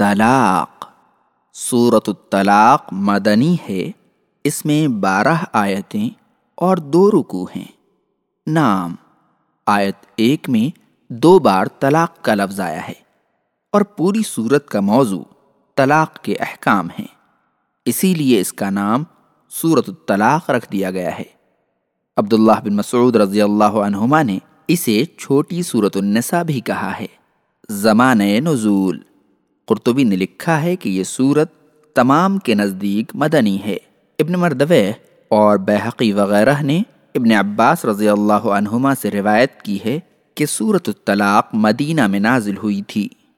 الطلاق صورت الطلاق مدنی ہے۔ اس میں بارہ آیتیں اور دو رکو ہیں۔ نام آیت ایک میں دو بار طلاق کا لفظ آیا ہے اور پوری صورت کا موضوع طلاق کے احکام ہیں۔ اسی لیے اس کا نام صورت الطلاق رکھ دیا گیا ہے۔ عبداللہ بن مسعود رضی اللہ عنہما نے اسے چھوٹی صورت النساء بھی کہا ہے۔ زمان نزول۔ قرطبی نے لکھا ہے کہ یہ صورت تمام کے نزدیک مدنی ہے۔ ابن مردوے اور بحقی وغیرہ نے ابن عباس رضی اللہ عنہما سے روایت کی ہے کہ صورت الطلاق مدینہ میں نازل ہوئی تھی۔